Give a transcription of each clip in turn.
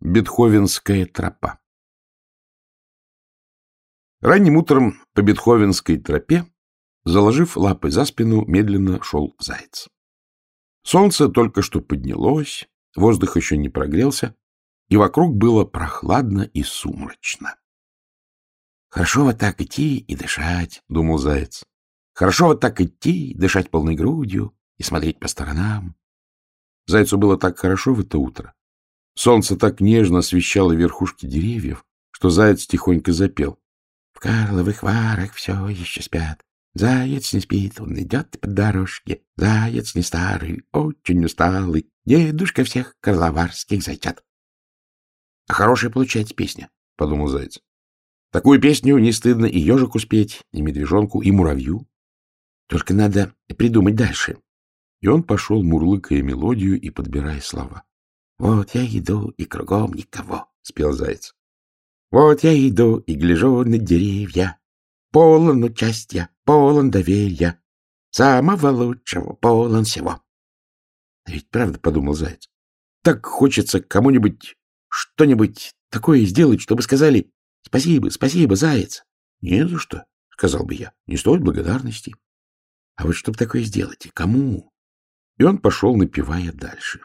Бетховенская тропа Ранним утром по Бетховенской тропе, заложив лапы за спину, медленно шел заяц. Солнце только что поднялось, воздух еще не прогрелся, и вокруг было прохладно и сумрачно. — Хорошо вот так идти и дышать, — думал заяц. — Хорошо вот так идти, дышать полной грудью и смотреть по сторонам. Зайцу было так хорошо в это утро, Солнце так нежно освещало верхушки деревьев, что заяц тихонько запел. В Карловых варах все еще спят. Заяц не спит, он идет по дорожке. Заяц не старый, очень усталый. Дедушка всех карловарских зайчат. — А хорошая получается песня, — подумал заяц. Такую песню не стыдно и ежику спеть, и медвежонку, и муравью. Только надо придумать дальше. И он пошел, мурлыкая мелодию и подбирая слова. Вот я иду, и кругом никого, — спел заяц. Вот я иду и гляжу на деревья, полон участия, полон доверия, самого лучшего, полон всего. А ведь правда, — подумал заяц, — так хочется кому-нибудь что-нибудь такое сделать, чтобы сказали «Спасибо, спасибо, заяц». — Не за что, — сказал бы я, — не стоит благодарности. А вот чтобы такое сделать, кому? И он пошел, напевая дальше.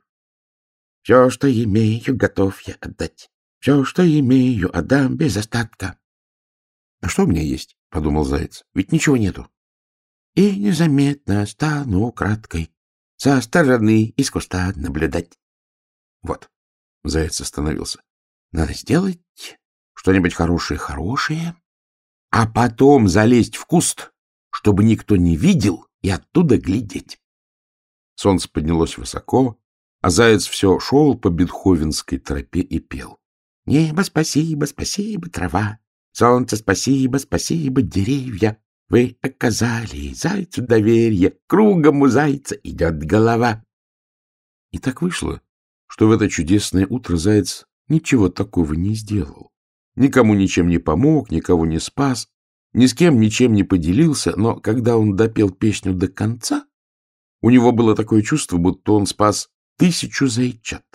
Все, что имею, готов я отдать. Все, что имею, отдам без остатка. — А что у меня есть? — подумал заяц. — Ведь ничего нету. И незаметно стану краткой со стороны из куста наблюдать. Вот. Заяц остановился. Надо сделать что-нибудь хорошее-хорошее, а потом залезть в куст, чтобы никто не видел, и оттуда глядеть. Солнце поднялось высоко, а заяц все шел по бетховенской тропе и пел. Небо, спасибо, спасибо, трава, солнце, спасибо, спасибо, деревья. Вы оказали зайцу доверие, кругом у зайца идет голова. И так вышло, что в это чудесное утро заяц ничего такого не сделал. Никому ничем не помог, никого не спас, ни с кем ничем не поделился, но когда он допел песню до конца, у него было такое чувство, будто он спас тысячу зайчат,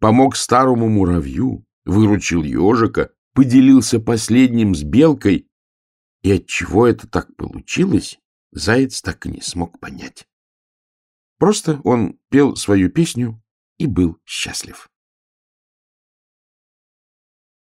помог старому муравью, выручил ежика, поделился последним с белкой, и от чего это так получилось, заяц так и не смог понять. Просто он пел свою песню и был счастлив.